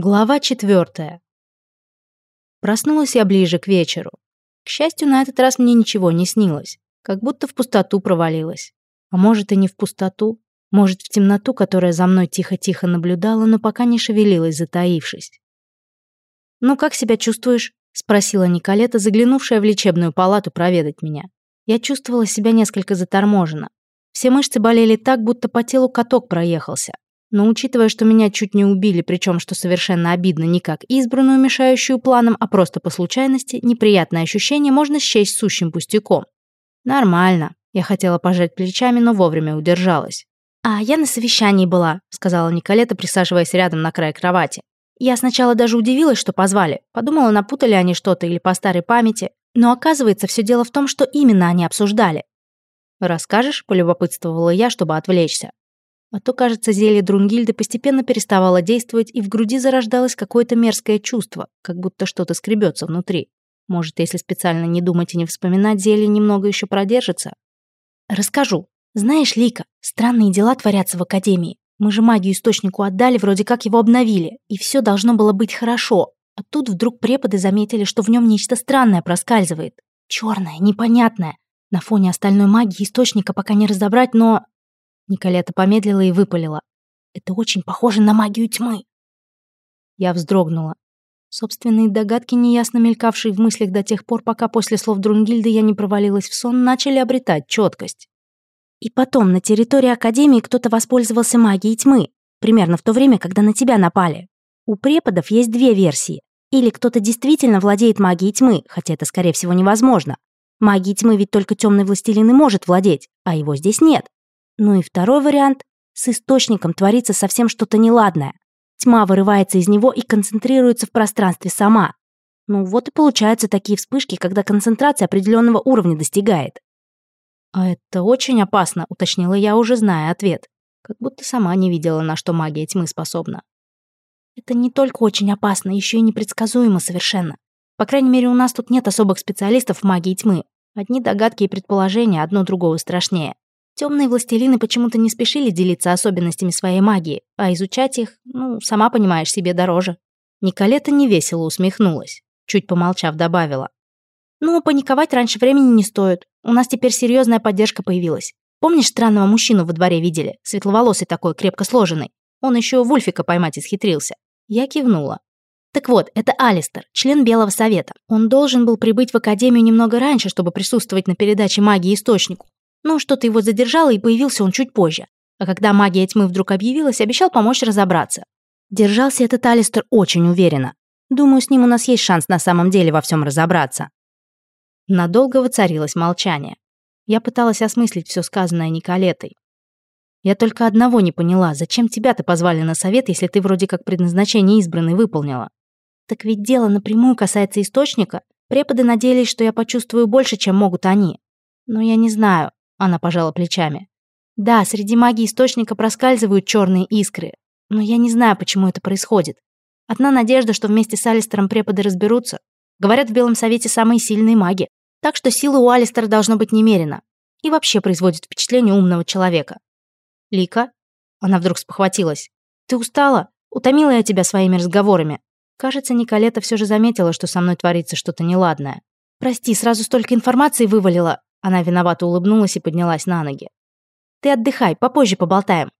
Глава 4. Проснулась я ближе к вечеру. К счастью, на этот раз мне ничего не снилось, как будто в пустоту провалилась. А может и не в пустоту, может в темноту, которая за мной тихо-тихо наблюдала, но пока не шевелилась, затаившись. «Ну, как себя чувствуешь?» — спросила Николета, заглянувшая в лечебную палату проведать меня. Я чувствовала себя несколько заторможенно. Все мышцы болели так, будто по телу каток проехался, но учитывая, что меня чуть не убили, причем что совершенно обидно не как избранную, мешающую планам, а просто по случайности, неприятное ощущение можно счесть сущим пустяком. Нормально. Я хотела пожать плечами, но вовремя удержалась. «А я на совещании была», — сказала Николета, присаживаясь рядом на край кровати. «Я сначала даже удивилась, что позвали. Подумала, напутали они что-то или по старой памяти. Но оказывается, все дело в том, что именно они обсуждали». «Расскажешь?» — полюбопытствовала я, чтобы отвлечься. А то, кажется, зелье Друнгильды постепенно переставало действовать, и в груди зарождалось какое-то мерзкое чувство, как будто что-то скребется внутри. Может, если специально не думать и не вспоминать, зелье немного еще продержится? Расскажу. Знаешь, Лика, странные дела творятся в Академии. Мы же магию источнику отдали, вроде как его обновили, и все должно было быть хорошо. А тут вдруг преподы заметили, что в нем нечто странное проскальзывает. Черное, непонятное. На фоне остальной магии источника пока не разобрать, но Николета помедлила и выпалила. «Это очень похоже на магию тьмы!» Я вздрогнула. Собственные догадки, неясно мелькавшие в мыслях до тех пор, пока после слов Друнгильды я не провалилась в сон, начали обретать четкость. И потом, на территории Академии кто-то воспользовался магией тьмы, примерно в то время, когда на тебя напали. У преподов есть две версии. Или кто-то действительно владеет магией тьмы, хотя это, скорее всего, невозможно. Магией тьмы ведь только темный властелин и может владеть, а его здесь нет. Ну и второй вариант – с источником творится совсем что-то неладное. Тьма вырывается из него и концентрируется в пространстве сама. Ну вот и получаются такие вспышки, когда концентрация определенного уровня достигает. «А это очень опасно», — уточнила я, уже зная ответ. Как будто сама не видела, на что магия тьмы способна. «Это не только очень опасно, еще и непредсказуемо совершенно. По крайней мере, у нас тут нет особых специалистов в магии тьмы. Одни догадки и предположения, одно другого страшнее. Темные властелины почему-то не спешили делиться особенностями своей магии, а изучать их, ну, сама понимаешь, себе дороже. Николета невесело усмехнулась, чуть помолчав добавила. «Ну, паниковать раньше времени не стоит. У нас теперь серьезная поддержка появилась. Помнишь, странного мужчину во дворе видели? Светловолосый такой, крепко сложенный. Он еще Вульфика поймать исхитрился». Я кивнула. Так вот, это Алистер, член Белого Совета. Он должен был прибыть в Академию немного раньше, чтобы присутствовать на передаче магии Источнику. Ну что-то его задержало, и появился он чуть позже. А когда магия тьмы вдруг объявилась, обещал помочь разобраться. Держался этот Алистер очень уверенно. Думаю, с ним у нас есть шанс на самом деле во всем разобраться. Надолго воцарилось молчание. Я пыталась осмыслить все сказанное Николетой. Я только одного не поняла, зачем тебя-то позвали на совет, если ты вроде как предназначение избранной выполнила? Так ведь дело напрямую касается источника. Преподы надеялись, что я почувствую больше, чем могут они. Но я не знаю. Она пожала плечами. Да, среди магии источника проскальзывают черные искры, но я не знаю, почему это происходит. Одна надежда, что вместе с Алистером преподы разберутся. Говорят, в Белом Совете самые сильные маги. Так что силы у Алистера должно быть немерено. И вообще производит впечатление умного человека. Лика? Она вдруг спохватилась. Ты устала? Утомила я тебя своими разговорами. Кажется, Николета все же заметила, что со мной творится что-то неладное. Прости, сразу столько информации вывалила. Она виновато улыбнулась и поднялась на ноги. «Ты отдыхай, попозже поболтаем».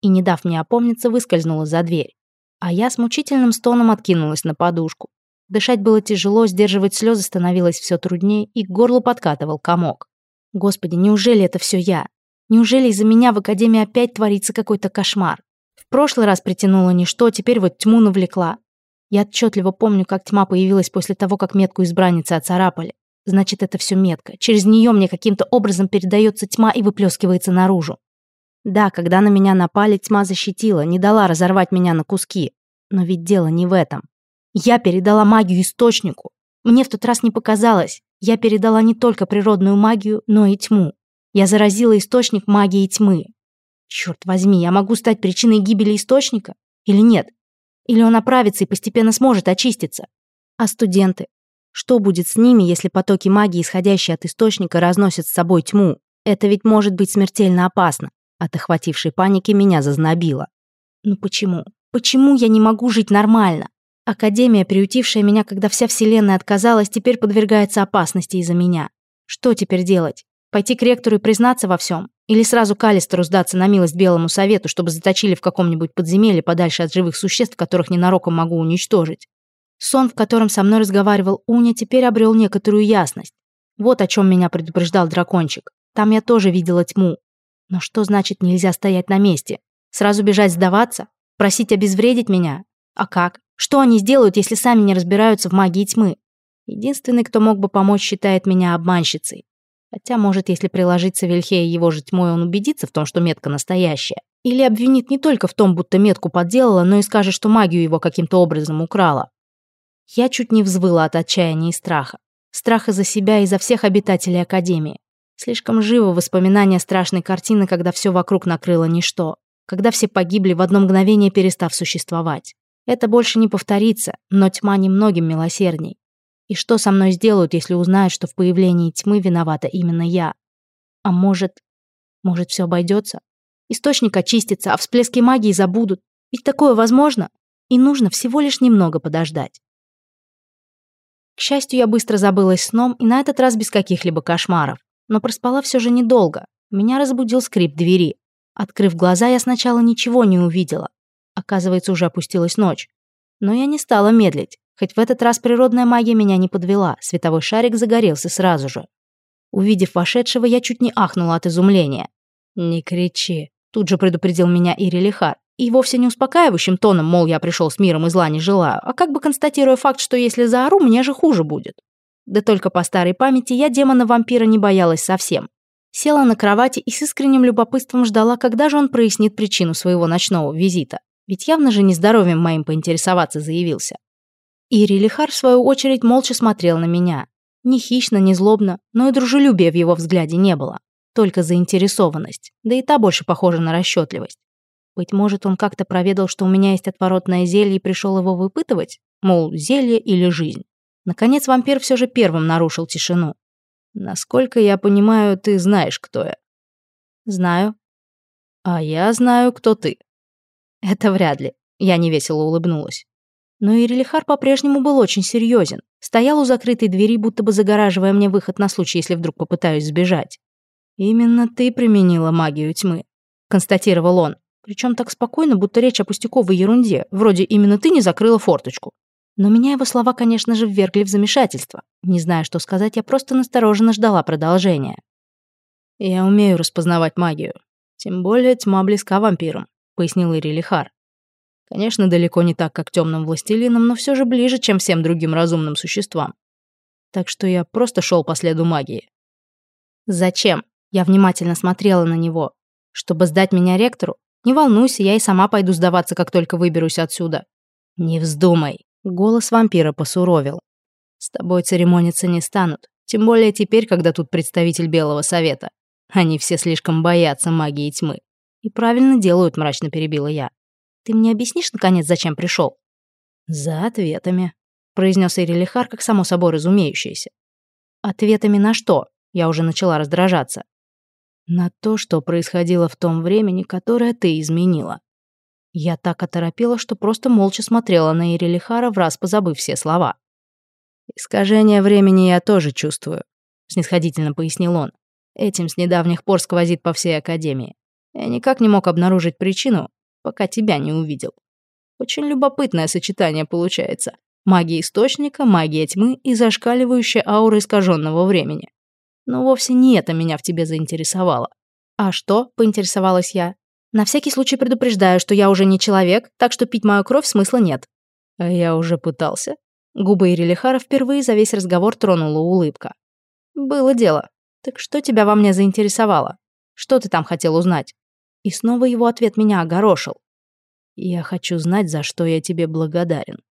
И, не дав мне опомниться, выскользнула за дверь. А я с мучительным стоном откинулась на подушку. Дышать было тяжело, сдерживать слезы становилось все труднее, и к горлу подкатывал комок. Господи, неужели это все я? Неужели из-за меня в Академии опять творится какой-то кошмар? В прошлый раз притянула ничто, теперь вот тьму навлекла. Я отчетливо помню, как тьма появилась после того, как метку избранницы оцарапали. Значит, это все метка. Через нее мне каким-то образом передается тьма и выплескивается наружу. Да, когда на меня напали, тьма защитила, не дала разорвать меня на куски. Но ведь дело не в этом. Я передала магию источнику. Мне в тот раз не показалось. Я передала не только природную магию, но и тьму. Я заразила источник магии тьмы. Черт возьми, я могу стать причиной гибели источника? Или нет? Или он оправится и постепенно сможет очиститься? А студенты? Что будет с ними, если потоки магии, исходящие от источника, разносят с собой тьму? Это ведь может быть смертельно опасно. От охватившей паники меня зазнобило. Ну почему? Почему я не могу жить нормально? Академия, приютившая меня, когда вся вселенная отказалась, теперь подвергается опасности из-за меня. Что теперь делать? Пойти к ректору и признаться во всем? Или сразу к сдаться на милость Белому Совету, чтобы заточили в каком-нибудь подземелье подальше от живых существ, которых ненароком могу уничтожить? Сон, в котором со мной разговаривал Уня, теперь обрел некоторую ясность. Вот о чем меня предупреждал дракончик. Там я тоже видела тьму. Но что значит нельзя стоять на месте? Сразу бежать сдаваться? Просить обезвредить меня? А как? Что они сделают, если сами не разбираются в магии тьмы? Единственный, кто мог бы помочь, считает меня обманщицей. Хотя, может, если приложиться Вильхея его же тьмой, он убедится в том, что метка настоящая. Или обвинит не только в том, будто метку подделала, но и скажет, что магию его каким-то образом украла. Я чуть не взвыла от отчаяния и страха. Страха за себя и за всех обитателей Академии. Слишком живо воспоминание страшной картины, когда все вокруг накрыло ничто. Когда все погибли в одно мгновение, перестав существовать. Это больше не повторится, но тьма немногим милосердней. И что со мной сделают, если узнают, что в появлении тьмы виновата именно я? А может... Может, все обойдется? Источник очистится, а всплески магии забудут. Ведь такое возможно. И нужно всего лишь немного подождать. К счастью, я быстро забылась сном, и на этот раз без каких-либо кошмаров. Но проспала все же недолго. Меня разбудил скрип двери. Открыв глаза, я сначала ничего не увидела. Оказывается, уже опустилась ночь. Но я не стала медлить. Хоть в этот раз природная магия меня не подвела, световой шарик загорелся сразу же. Увидев вошедшего, я чуть не ахнула от изумления. «Не кричи», — тут же предупредил меня Ири Лихар. И вовсе не успокаивающим тоном, мол, я пришел с миром и зла не желаю, а как бы констатируя факт, что если заору, мне же хуже будет. Да только по старой памяти я демона-вампира не боялась совсем. Села на кровати и с искренним любопытством ждала, когда же он прояснит причину своего ночного визита. Ведь явно же нездоровьем моим поинтересоваться заявился. И Рилихар, в свою очередь, молча смотрел на меня. Ни хищно, ни злобно, но и дружелюбия в его взгляде не было. Только заинтересованность, да и та больше похожа на расчетливость. Быть может, он как-то проведал, что у меня есть отворотное зелье и пришел его выпытывать? Мол, зелье или жизнь? Наконец, вампир все же первым нарушил тишину. «Насколько я понимаю, ты знаешь, кто я». «Знаю». «А я знаю, кто ты». «Это вряд ли», — я невесело улыбнулась. Но Ирилихар по-прежнему был очень серьезен. Стоял у закрытой двери, будто бы загораживая мне выход на случай, если вдруг попытаюсь сбежать. «Именно ты применила магию тьмы», — констатировал он. Причем так спокойно, будто речь о пустяковой ерунде, вроде «именно ты не закрыла форточку». Но меня его слова, конечно же, ввергли в замешательство. Не зная, что сказать, я просто настороженно ждала продолжения. «Я умею распознавать магию. Тем более тьма близка вампирам», — пояснил Ирилихар. «Конечно, далеко не так, как темным властелинам, но все же ближе, чем всем другим разумным существам. Так что я просто шел по следу магии». «Зачем?» — я внимательно смотрела на него. «Чтобы сдать меня ректору? Не волнуйся, я и сама пойду сдаваться, как только выберусь отсюда. Не вздумай. Голос вампира посуровил. С тобой церемониться не станут. Тем более теперь, когда тут представитель Белого Совета. Они все слишком боятся магии тьмы. И правильно делают, мрачно перебила я. Ты мне объяснишь, наконец, зачем пришел? За ответами, произнес Ирилихар, как само собой разумеющееся. Ответами на что? Я уже начала раздражаться на то, что происходило в том времени, которое ты изменила. Я так оторопела, что просто молча смотрела на Ирелихара в раз, позабыв все слова. «Искажение времени я тоже чувствую», — снисходительно пояснил он. «Этим с недавних пор сквозит по всей Академии. Я никак не мог обнаружить причину, пока тебя не увидел. Очень любопытное сочетание получается. Магия источника, магия тьмы и зашкаливающая аура искаженного времени но вовсе не это а меня в тебе заинтересовало. А что? поинтересовалась я. На всякий случай предупреждаю, что я уже не человек, так что пить мою кровь смысла нет. А я уже пытался. Губы Ирилихара впервые за весь разговор тронула улыбка. Было дело. Так что тебя во мне заинтересовало? Что ты там хотел узнать? И снова его ответ меня огорошил. Я хочу знать, за что я тебе благодарен.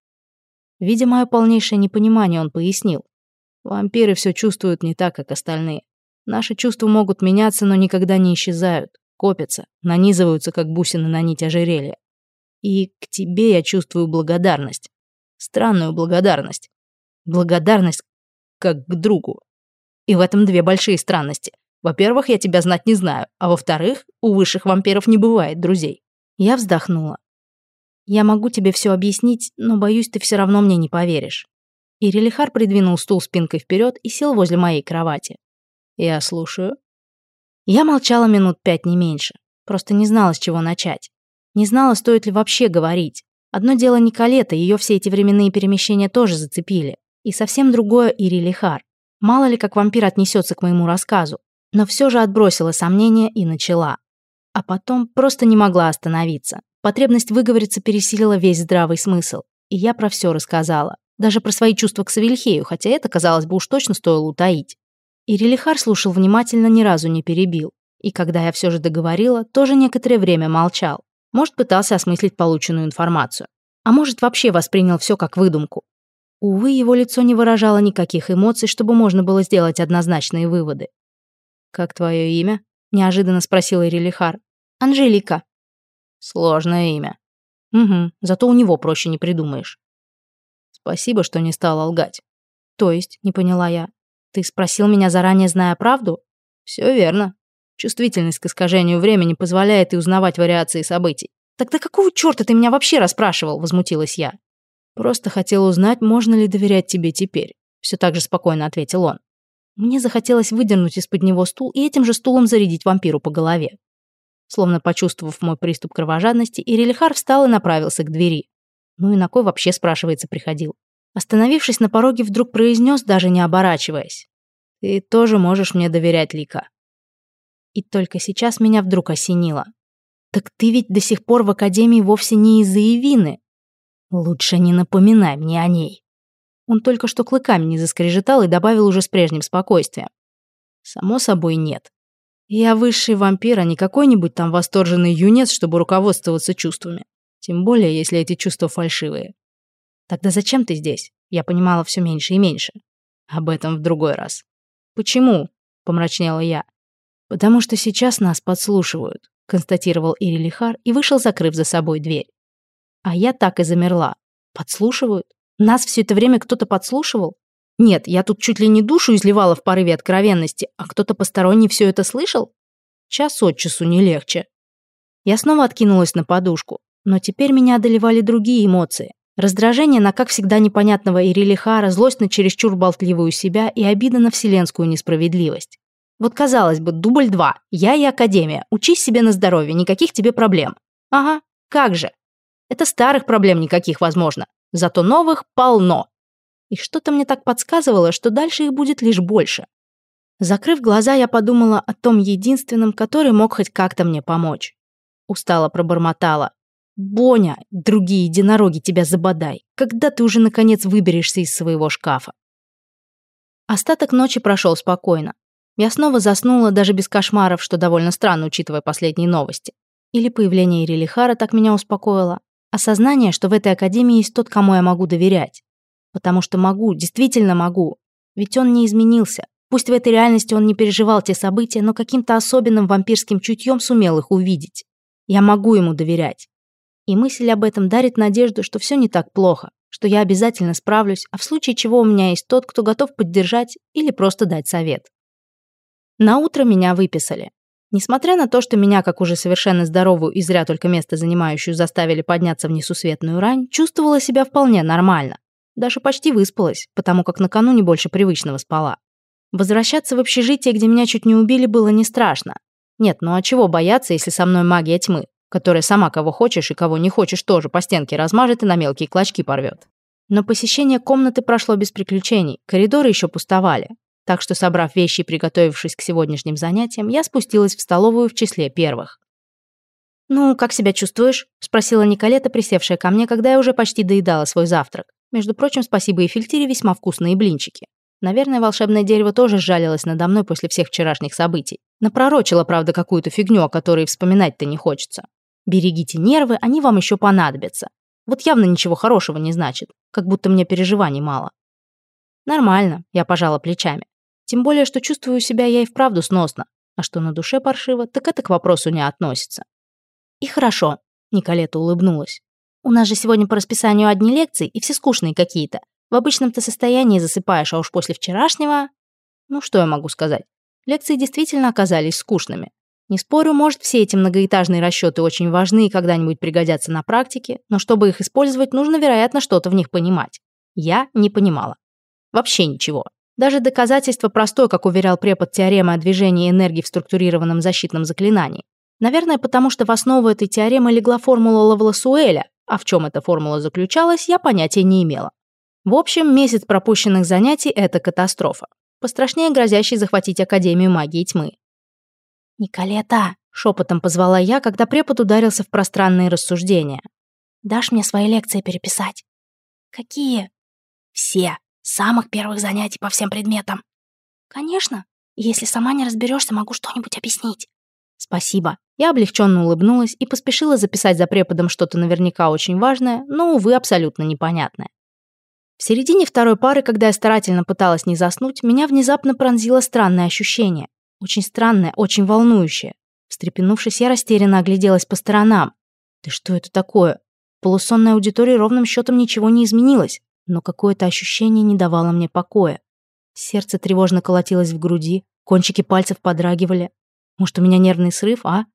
Видя мое полнейшее непонимание, он пояснил. Вампиры все чувствуют не так, как остальные. Наши чувства могут меняться, но никогда не исчезают, копятся, нанизываются, как бусины на нить ожерелья. И к тебе я чувствую благодарность. Странную благодарность. Благодарность как к другу. И в этом две большие странности. Во-первых, я тебя знать не знаю, а во-вторых, у высших вампиров не бывает друзей. Я вздохнула. Я могу тебе все объяснить, но боюсь, ты все равно мне не поверишь. Ирилихар придвинул стул спинкой вперед и сел возле моей кровати. «Я слушаю». Я молчала минут пять не меньше. Просто не знала, с чего начать. Не знала, стоит ли вообще говорить. Одно дело Николета, ее все эти временные перемещения тоже зацепили. И совсем другое Ирилихар. Мало ли, как вампир отнесется к моему рассказу. Но все же отбросила сомнения и начала. А потом просто не могла остановиться. Потребность выговориться пересилила весь здравый смысл. И я про все рассказала даже про свои чувства к Савельхею, хотя это, казалось бы, уж точно стоило утаить. И слушал внимательно, ни разу не перебил. И когда я все же договорила, тоже некоторое время молчал. Может, пытался осмыслить полученную информацию. А может, вообще воспринял все как выдумку. Увы, его лицо не выражало никаких эмоций, чтобы можно было сделать однозначные выводы. «Как твое имя?» — неожиданно спросила Ирилихар. «Анжелика». «Сложное имя». «Угу, зато у него проще не придумаешь». Спасибо, что не стала лгать». «То есть?» — не поняла я. «Ты спросил меня, заранее зная правду?» «Все верно. Чувствительность к искажению времени позволяет и узнавать вариации событий». «Тогда какого черта ты меня вообще расспрашивал?» — возмутилась я. «Просто хотел узнать, можно ли доверять тебе теперь», — все так же спокойно ответил он. Мне захотелось выдернуть из-под него стул и этим же стулом зарядить вампиру по голове. Словно почувствовав мой приступ кровожадности, Ирилихар встал и направился к двери. Ну и на кой вообще, спрашивается, приходил? Остановившись на пороге, вдруг произнес, даже не оборачиваясь. «Ты тоже можешь мне доверять, Лика». И только сейчас меня вдруг осенило. «Так ты ведь до сих пор в Академии вовсе не из-за Вины. Лучше не напоминай мне о ней». Он только что клыками не заскрежетал и добавил уже с прежним спокойствием. «Само собой, нет. Я высший вампир, а не какой-нибудь там восторженный юнец, чтобы руководствоваться чувствами. Тем более, если эти чувства фальшивые. Тогда зачем ты здесь? Я понимала все меньше и меньше. Об этом в другой раз. Почему? Помрачнела я. Потому что сейчас нас подслушивают, констатировал Ирилихар и вышел, закрыв за собой дверь. А я так и замерла. Подслушивают? Нас все это время кто-то подслушивал? Нет, я тут чуть ли не душу изливала в порыве откровенности, а кто-то посторонний все это слышал? Час от часу не легче. Я снова откинулась на подушку. Но теперь меня одолевали другие эмоции. Раздражение на, как всегда, непонятного Ири Лихара, злость на чересчур болтливую себя и обида на вселенскую несправедливость. Вот казалось бы, дубль два. Я и Академия. Учись себе на здоровье, никаких тебе проблем. Ага, как же. Это старых проблем никаких, возможно. Зато новых полно. И что-то мне так подсказывало, что дальше их будет лишь больше. Закрыв глаза, я подумала о том единственном, который мог хоть как-то мне помочь. Устала, пробормотала. Боня, другие единороги тебя забодай. Когда ты уже, наконец, выберешься из своего шкафа?» Остаток ночи прошел спокойно. Я снова заснула, даже без кошмаров, что довольно странно, учитывая последние новости. Или появление Ирилихара так меня успокоило. Осознание, что в этой академии есть тот, кому я могу доверять. Потому что могу, действительно могу. Ведь он не изменился. Пусть в этой реальности он не переживал те события, но каким-то особенным вампирским чутьем сумел их увидеть. Я могу ему доверять. И мысль об этом дарит надежду, что все не так плохо, что я обязательно справлюсь, а в случае чего у меня есть тот, кто готов поддержать или просто дать совет. На утро меня выписали. Несмотря на то, что меня, как уже совершенно здоровую и зря только место занимающую, заставили подняться в несусветную рань, чувствовала себя вполне нормально. Даже почти выспалась, потому как накануне больше привычного спала. Возвращаться в общежитие, где меня чуть не убили, было не страшно. Нет, ну а чего бояться, если со мной магия тьмы? которая сама кого хочешь и кого не хочешь тоже по стенке размажет и на мелкие клочки порвет. Но посещение комнаты прошло без приключений, коридоры еще пустовали. Так что, собрав вещи и приготовившись к сегодняшним занятиям, я спустилась в столовую в числе первых. «Ну, как себя чувствуешь?» – спросила Николета, присевшая ко мне, когда я уже почти доедала свой завтрак. Между прочим, спасибо и фильтире весьма вкусные блинчики. Наверное, волшебное дерево тоже сжалилось надо мной после всех вчерашних событий. Напророчило, правда, какую-то фигню, о которой вспоминать-то не хочется. Берегите нервы, они вам еще понадобятся. Вот явно ничего хорошего не значит, как будто мне переживаний мало. Нормально, я пожала плечами. Тем более, что чувствую себя я и вправду сносно. А что на душе паршиво, так это к вопросу не относится. И хорошо, Николета улыбнулась. У нас же сегодня по расписанию одни лекции и все скучные какие-то. В обычном-то состоянии засыпаешь, а уж после вчерашнего... Ну что я могу сказать? Лекции действительно оказались скучными. Не спорю, может, все эти многоэтажные расчеты очень важны и когда-нибудь пригодятся на практике, но чтобы их использовать, нужно, вероятно, что-то в них понимать. Я не понимала. Вообще ничего. Даже доказательство простое, как уверял препод теоремы о движении энергии в структурированном защитном заклинании. Наверное, потому что в основу этой теоремы легла формула Лавласуэля, а в чем эта формула заключалась, я понятия не имела. В общем, месяц пропущенных занятий – это катастрофа. Пострашнее грозящий захватить Академию магии тьмы. «Николета!» — шепотом позвала я, когда препод ударился в пространные рассуждения. «Дашь мне свои лекции переписать?» «Какие?» «Все. Самых первых занятий по всем предметам». «Конечно. Если сама не разберешься, могу что-нибудь объяснить». «Спасибо». Я облегченно улыбнулась и поспешила записать за преподом что-то наверняка очень важное, но, увы, абсолютно непонятное. В середине второй пары, когда я старательно пыталась не заснуть, меня внезапно пронзило странное ощущение. Очень странное, очень волнующее. Встрепенувшись, я растерянно огляделась по сторонам. Да что это такое? Полусонная аудитория ровным счетом ничего не изменилось, но какое-то ощущение не давало мне покоя. Сердце тревожно колотилось в груди, кончики пальцев подрагивали. Может, у меня нервный срыв, а?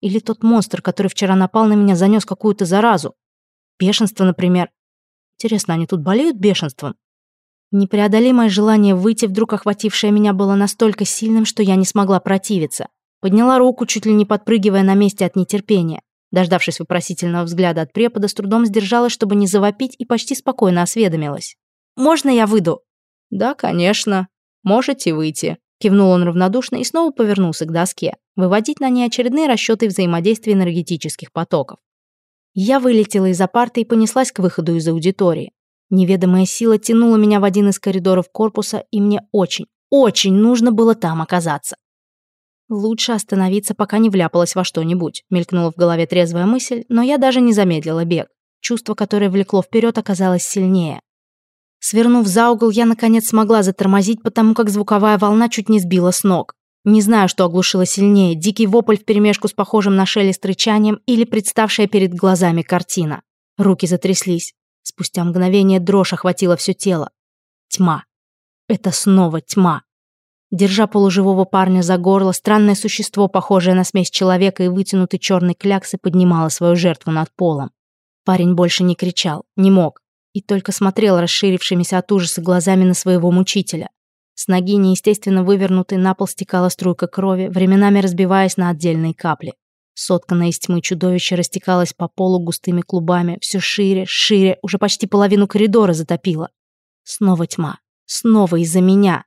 Или тот монстр, который вчера напал на меня, занес какую-то заразу? Бешенство, например. Интересно, они тут болеют бешенством? Непреодолимое желание выйти, вдруг охватившее меня, было настолько сильным, что я не смогла противиться. Подняла руку, чуть ли не подпрыгивая на месте от нетерпения. Дождавшись вопросительного взгляда от препода, с трудом сдержалась, чтобы не завопить, и почти спокойно осведомилась. «Можно я выйду?» «Да, конечно. Можете выйти», — кивнул он равнодушно и снова повернулся к доске, выводить на ней очередные расчеты взаимодействия энергетических потоков. Я вылетела из-за парты и понеслась к выходу из аудитории. Неведомая сила тянула меня в один из коридоров корпуса, и мне очень, очень нужно было там оказаться. «Лучше остановиться, пока не вляпалась во что-нибудь», мелькнула в голове трезвая мысль, но я даже не замедлила бег. Чувство, которое влекло вперед, оказалось сильнее. Свернув за угол, я наконец смогла затормозить, потому как звуковая волна чуть не сбила с ног. Не знаю, что оглушило сильнее, дикий вопль вперемешку с похожим на шелест рычанием или представшая перед глазами картина. Руки затряслись. Спустя мгновение дрожь охватила все тело. Тьма. Это снова тьма. Держа полуживого парня за горло, странное существо, похожее на смесь человека и вытянутый черный кляксы, поднимало свою жертву над полом. Парень больше не кричал, не мог, и только смотрел расширившимися от ужаса глазами на своего мучителя. С ноги неестественно вывернутый на пол стекала струйка крови, временами разбиваясь на отдельные капли. Сотканное из тьмы чудовище растекалась по полу густыми клубами, все шире, шире, уже почти половину коридора затопила. Снова тьма. Снова из-за меня.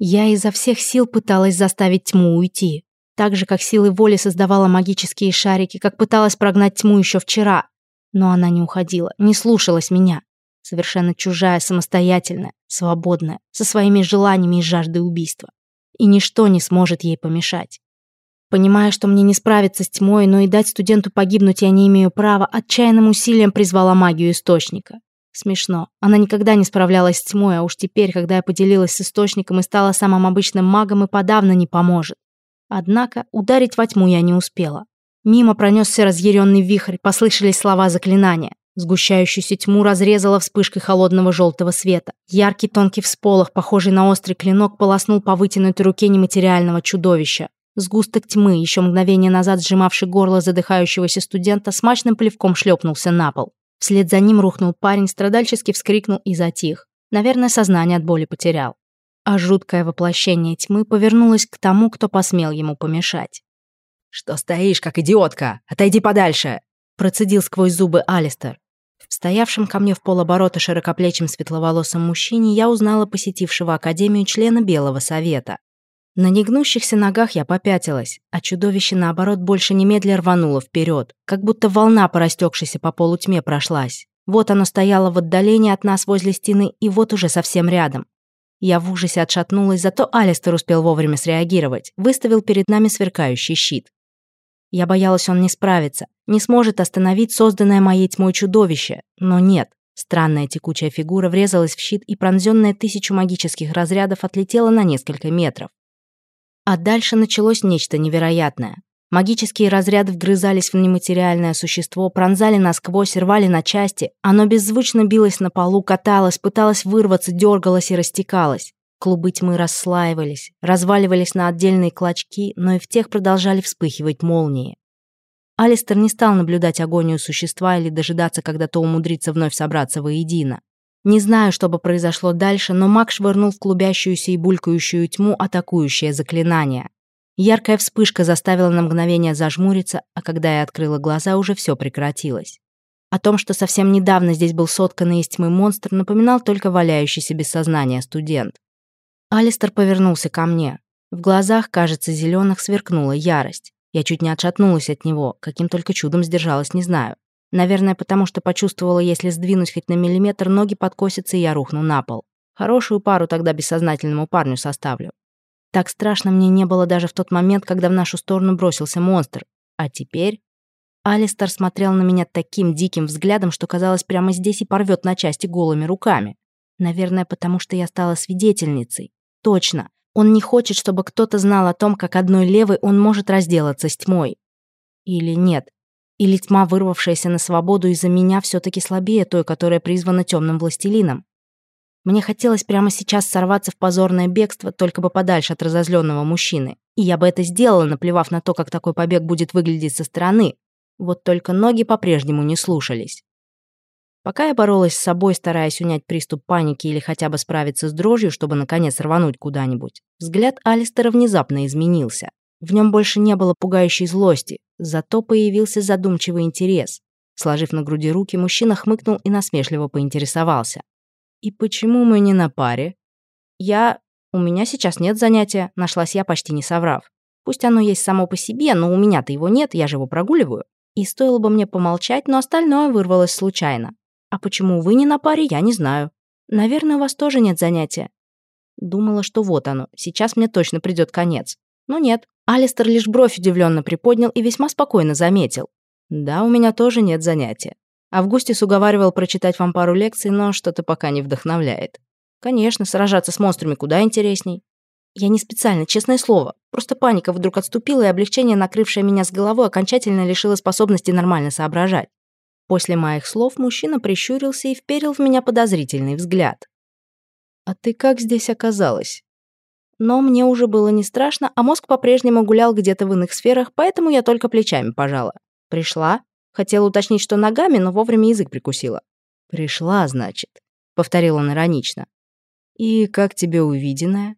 Я изо всех сил пыталась заставить тьму уйти. Так же, как силой воли создавала магические шарики, как пыталась прогнать тьму еще вчера. Но она не уходила, не слушалась меня. Совершенно чужая, самостоятельная, свободная, со своими желаниями и жаждой убийства. И ничто не сможет ей помешать. Понимая, что мне не справиться с тьмой, но и дать студенту погибнуть я не имею права, отчаянным усилием призвала магию источника. Смешно. Она никогда не справлялась с тьмой, а уж теперь, когда я поделилась с источником и стала самым обычным магом, и подавно не поможет. Однако ударить во тьму я не успела. Мимо пронесся разъяренный вихрь, послышались слова заклинания. Сгущающуюся тьму разрезала вспышкой холодного желтого света. Яркий тонкий всполох, похожий на острый клинок, полоснул по вытянутой руке нематериального чудовища. Сгусток тьмы, еще мгновение назад сжимавший горло задыхающегося студента, смачным плевком шлепнулся на пол. Вслед за ним рухнул парень, страдальчески вскрикнул и затих. Наверное, сознание от боли потерял. А жуткое воплощение тьмы повернулось к тому, кто посмел ему помешать. «Что стоишь, как идиотка? Отойди подальше!» Процедил сквозь зубы Алистер. В стоявшем ко мне в полоборота широкоплечем светловолосом мужчине я узнала посетившего Академию члена Белого Совета. На негнущихся ногах я попятилась, а чудовище, наоборот, больше немедля рвануло вперед, как будто волна по растекшейся по полутьме прошлась. Вот оно стояло в отдалении от нас возле стены и вот уже совсем рядом. Я в ужасе отшатнулась, зато Алистер успел вовремя среагировать, выставил перед нами сверкающий щит. Я боялась, он не справится, не сможет остановить созданное моей тьмой чудовище, но нет. Странная текучая фигура врезалась в щит и, пронзенная тысячу магических разрядов, отлетела на несколько метров. А дальше началось нечто невероятное. Магические разряды вгрызались в нематериальное существо, пронзали насквозь, рвали на части. Оно беззвучно билось на полу, каталось, пыталось вырваться, дергалось и растекалось. Клубы тьмы расслаивались, разваливались на отдельные клочки, но и в тех продолжали вспыхивать молнии. Алистер не стал наблюдать агонию существа или дожидаться, когда то умудрится вновь собраться воедино. Не знаю, что бы произошло дальше, но маг швырнул в клубящуюся и булькающую тьму атакующее заклинание. Яркая вспышка заставила на мгновение зажмуриться, а когда я открыла глаза, уже все прекратилось. О том, что совсем недавно здесь был сотканный из тьмы монстр, напоминал только валяющийся без сознания студент. Алистер повернулся ко мне. В глазах, кажется, зеленых сверкнула ярость. Я чуть не отшатнулась от него, каким только чудом сдержалась, не знаю. Наверное, потому что почувствовала, если сдвинуть хоть на миллиметр, ноги подкосятся, и я рухну на пол. Хорошую пару тогда бессознательному парню составлю. Так страшно мне не было даже в тот момент, когда в нашу сторону бросился монстр. А теперь... Алистер смотрел на меня таким диким взглядом, что казалось прямо здесь и порвет на части голыми руками. Наверное, потому что я стала свидетельницей. Точно. Он не хочет, чтобы кто-то знал о том, как одной левой он может разделаться с тьмой. Или нет. Или тьма, вырвавшаяся на свободу из-за меня, все-таки слабее той, которая призвана темным властелином? Мне хотелось прямо сейчас сорваться в позорное бегство, только бы подальше от разозленного мужчины. И я бы это сделала, наплевав на то, как такой побег будет выглядеть со стороны. Вот только ноги по-прежнему не слушались. Пока я боролась с собой, стараясь унять приступ паники или хотя бы справиться с дрожью, чтобы наконец рвануть куда-нибудь, взгляд Алистера внезапно изменился. В нем больше не было пугающей злости, Зато появился задумчивый интерес. Сложив на груди руки, мужчина хмыкнул и насмешливо поинтересовался. «И почему мы не на паре?» «Я... У меня сейчас нет занятия», — нашлась я, почти не соврав. «Пусть оно есть само по себе, но у меня-то его нет, я же его прогуливаю». И стоило бы мне помолчать, но остальное вырвалось случайно. «А почему вы не на паре, я не знаю. Наверное, у вас тоже нет занятия». Думала, что вот оно, сейчас мне точно придёт конец. Но нет, Алистер лишь бровь удивленно приподнял и весьма спокойно заметил. «Да, у меня тоже нет занятия. Августис уговаривал прочитать вам пару лекций, но что-то пока не вдохновляет. Конечно, сражаться с монстрами куда интересней. Я не специально, честное слово. Просто паника вдруг отступила, и облегчение, накрывшее меня с головой, окончательно лишило способности нормально соображать. После моих слов мужчина прищурился и вперил в меня подозрительный взгляд. «А ты как здесь оказалась?» Но мне уже было не страшно, а мозг по-прежнему гулял где-то в иных сферах, поэтому я только плечами пожала. Пришла. Хотела уточнить, что ногами, но вовремя язык прикусила. «Пришла, значит», — повторил он иронично. «И как тебе увиденное?»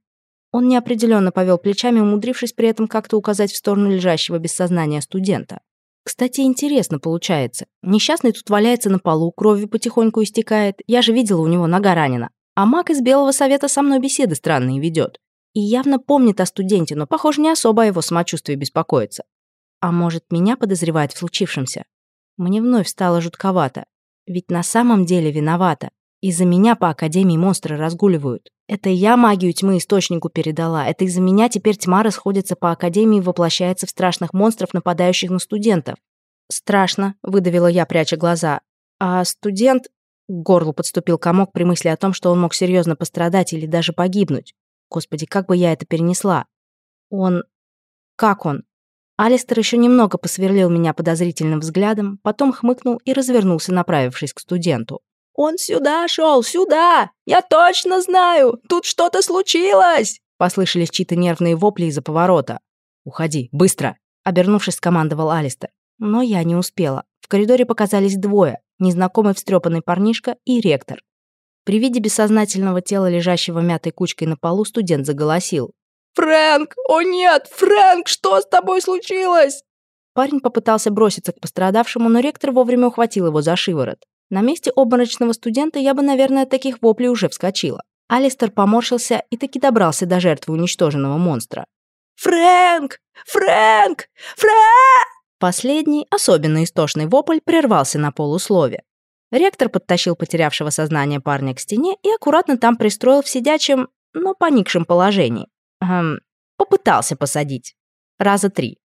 Он неопределенно повел плечами, умудрившись при этом как-то указать в сторону лежащего без сознания студента. Кстати, интересно получается. Несчастный тут валяется на полу, кровью потихоньку истекает. Я же видела у него нога ранена. А маг из Белого Совета со мной беседы странные ведет и явно помнит о студенте, но, похоже, не особо о его самочувствии беспокоится. А может, меня подозревает в случившемся? Мне вновь стало жутковато. Ведь на самом деле виновата. Из-за меня по Академии монстры разгуливают. Это я магию тьмы источнику передала. Это из-за меня теперь тьма расходится по Академии и воплощается в страшных монстров, нападающих на студентов. «Страшно», — выдавила я, пряча глаза. «А студент...» К горлу подступил комок при мысли о том, что он мог серьезно пострадать или даже погибнуть. Господи, как бы я это перенесла? Он... Как он? Алистер еще немного посверлил меня подозрительным взглядом, потом хмыкнул и развернулся, направившись к студенту. «Он сюда шел, сюда! Я точно знаю! Тут что-то случилось!» Послышались чьи-то нервные вопли из-за поворота. «Уходи, быстро!» Обернувшись, командовал Алистер. Но я не успела. В коридоре показались двое. Незнакомый встрепанный парнишка и ректор. При виде бессознательного тела, лежащего мятой кучкой на полу, студент заголосил. «Фрэнк! О нет! Фрэнк! Что с тобой случилось?» Парень попытался броситься к пострадавшему, но ректор вовремя ухватил его за шиворот. На месте оборочного студента я бы, наверное, таких воплей уже вскочила. Алистер поморщился и таки добрался до жертвы уничтоженного монстра. «Фрэнк! Фрэнк! Фрэнк!» Последний, особенно истошный вопль прервался на полуслове. Ректор подтащил потерявшего сознание парня к стене и аккуратно там пристроил в сидячем, но поникшем положении. Эм, попытался посадить. Раза три.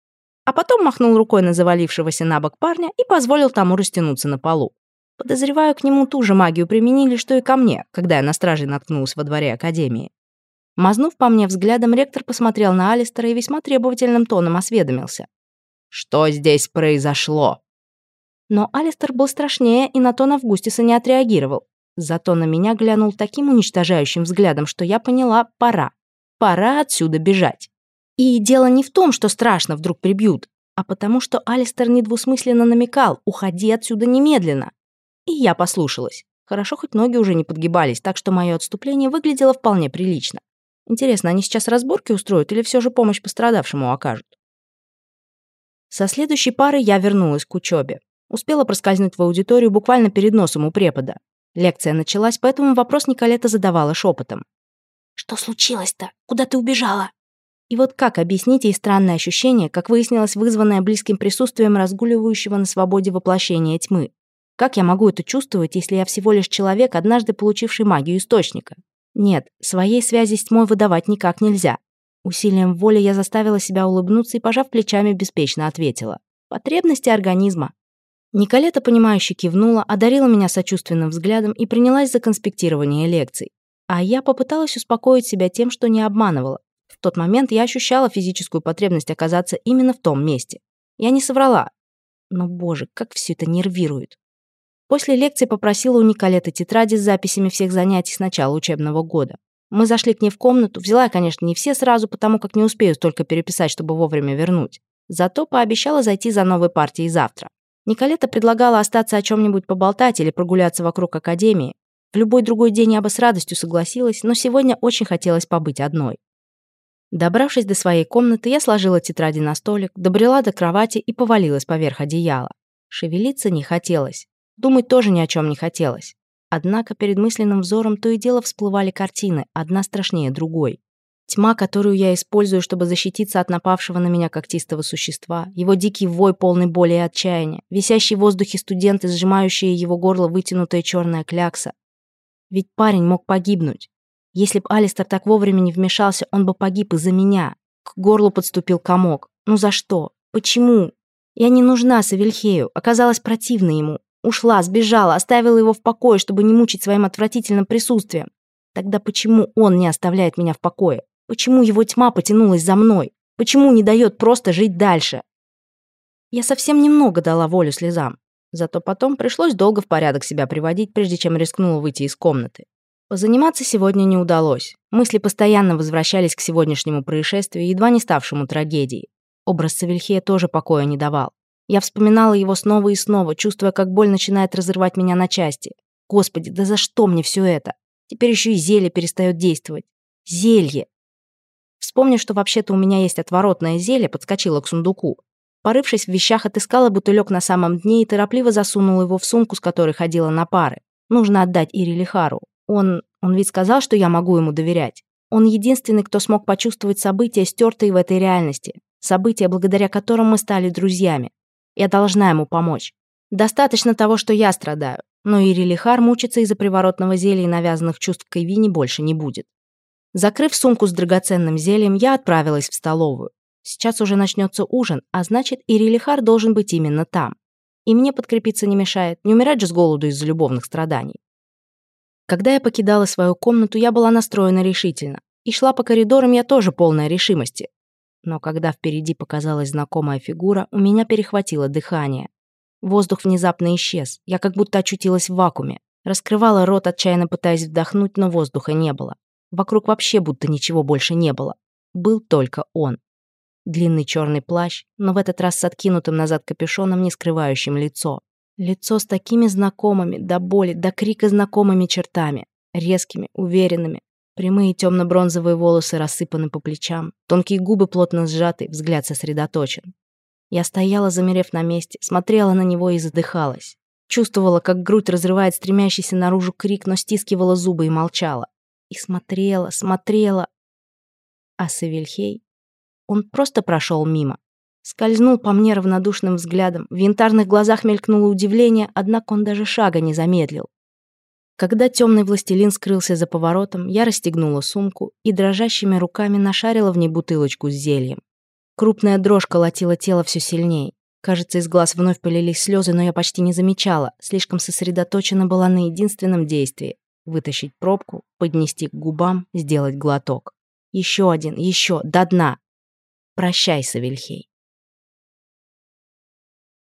А потом махнул рукой на завалившегося на бок парня и позволил тому растянуться на полу. Подозреваю, к нему ту же магию применили, что и ко мне, когда я на страже наткнулась во дворе Академии. Мазнув по мне взглядом, ректор посмотрел на Алистера и весьма требовательным тоном осведомился. «Что здесь произошло?» Но Алистер был страшнее, и на тон Августиса не отреагировал. Зато на меня глянул таким уничтожающим взглядом, что я поняла – пора. Пора отсюда бежать. И дело не в том, что страшно вдруг прибьют, а потому что Алистер недвусмысленно намекал «Уходи отсюда немедленно». И я послушалась. Хорошо, хоть ноги уже не подгибались, так что мое отступление выглядело вполне прилично. Интересно, они сейчас разборки устроят или все же помощь пострадавшему окажут? Со следующей пары я вернулась к учебе успела проскользнуть в аудиторию буквально перед носом у препода. Лекция началась, поэтому вопрос Николета задавала шепотом. «Что случилось-то? Куда ты убежала?» И вот как объяснить ей странное ощущение, как выяснилось, вызванное близким присутствием разгуливающего на свободе воплощения тьмы? Как я могу это чувствовать, если я всего лишь человек, однажды получивший магию источника? Нет, своей связи с тьмой выдавать никак нельзя. Усилием воли я заставила себя улыбнуться и, пожав плечами, беспечно ответила. Потребности организма. Николета, понимающе кивнула, одарила меня сочувственным взглядом и принялась за конспектирование лекций. А я попыталась успокоить себя тем, что не обманывала. В тот момент я ощущала физическую потребность оказаться именно в том месте. Я не соврала. Но, боже, как все это нервирует. После лекции попросила у Николеты тетради с записями всех занятий с начала учебного года. Мы зашли к ней в комнату, взяла я, конечно, не все сразу, потому как не успею столько переписать, чтобы вовремя вернуть. Зато пообещала зайти за новой партией завтра. Николета предлагала остаться о чем-нибудь поболтать или прогуляться вокруг академии. В любой другой день я бы с радостью согласилась, но сегодня очень хотелось побыть одной. Добравшись до своей комнаты, я сложила тетради на столик, добрела до кровати и повалилась поверх одеяла. Шевелиться не хотелось. Думать тоже ни о чем не хотелось. Однако перед мысленным взором то и дело всплывали картины, одна страшнее другой. Тьма, которую я использую, чтобы защититься от напавшего на меня когтистого существа, его дикий вой, полный боли и отчаяния, висящий в воздухе студент и сжимающая его горло вытянутая черная клякса. Ведь парень мог погибнуть. Если б Алистер так вовремя не вмешался, он бы погиб из-за меня. К горлу подступил комок. Ну за что? Почему? Я не нужна Савельхею, оказалась противна ему. Ушла, сбежала, оставила его в покое, чтобы не мучить своим отвратительным присутствием. Тогда почему он не оставляет меня в покое? Почему его тьма потянулась за мной? Почему не дает просто жить дальше? Я совсем немного дала волю слезам. Зато потом пришлось долго в порядок себя приводить, прежде чем рискнула выйти из комнаты. Позаниматься сегодня не удалось. Мысли постоянно возвращались к сегодняшнему происшествию, едва не ставшему трагедией. Образ Савельхея тоже покоя не давал. Я вспоминала его снова и снова, чувствуя, как боль начинает разрывать меня на части. Господи, да за что мне все это? Теперь еще и зелье перестает действовать. Зелье! Вспомнив, что вообще-то у меня есть отворотное зелье, подскочила к сундуку. Порывшись в вещах, отыскала бутылек на самом дне и торопливо засунула его в сумку, с которой ходила на пары. Нужно отдать Ире Лихару. Он... он ведь сказал, что я могу ему доверять. Он единственный, кто смог почувствовать события, стертые в этой реальности. События, благодаря которым мы стали друзьями. Я должна ему помочь. Достаточно того, что я страдаю. Но Ири Лихар мучиться из-за приворотного зелья и навязанных чувств к Эйвине больше не будет. Закрыв сумку с драгоценным зельем, я отправилась в столовую. Сейчас уже начнется ужин, а значит, и Релихар должен быть именно там. И мне подкрепиться не мешает, не умирать же с голоду из-за любовных страданий. Когда я покидала свою комнату, я была настроена решительно. И шла по коридорам я тоже полная решимости. Но когда впереди показалась знакомая фигура, у меня перехватило дыхание. Воздух внезапно исчез, я как будто очутилась в вакууме. Раскрывала рот, отчаянно пытаясь вдохнуть, но воздуха не было. Вокруг вообще будто ничего больше не было. Был только он. Длинный черный плащ, но в этот раз с откинутым назад капюшоном, не скрывающим лицо. Лицо с такими знакомыми, до боли, до крика знакомыми чертами. Резкими, уверенными. Прямые темно-бронзовые волосы рассыпаны по плечам. Тонкие губы плотно сжаты, взгляд сосредоточен. Я стояла, замерев на месте, смотрела на него и задыхалась. Чувствовала, как грудь разрывает стремящийся наружу крик, но стискивала зубы и молчала и смотрела, смотрела. А Савельхей? Он просто прошел мимо. Скользнул по мне равнодушным взглядом. В янтарных глазах мелькнуло удивление, однако он даже шага не замедлил. Когда темный властелин скрылся за поворотом, я расстегнула сумку и дрожащими руками нашарила в ней бутылочку с зельем. Крупная дрожь колотила тело все сильнее. Кажется, из глаз вновь полились слезы, но я почти не замечала, слишком сосредоточена была на единственном действии вытащить пробку, поднести к губам, сделать глоток. Еще один, еще, до дна. Прощай, Савельхей.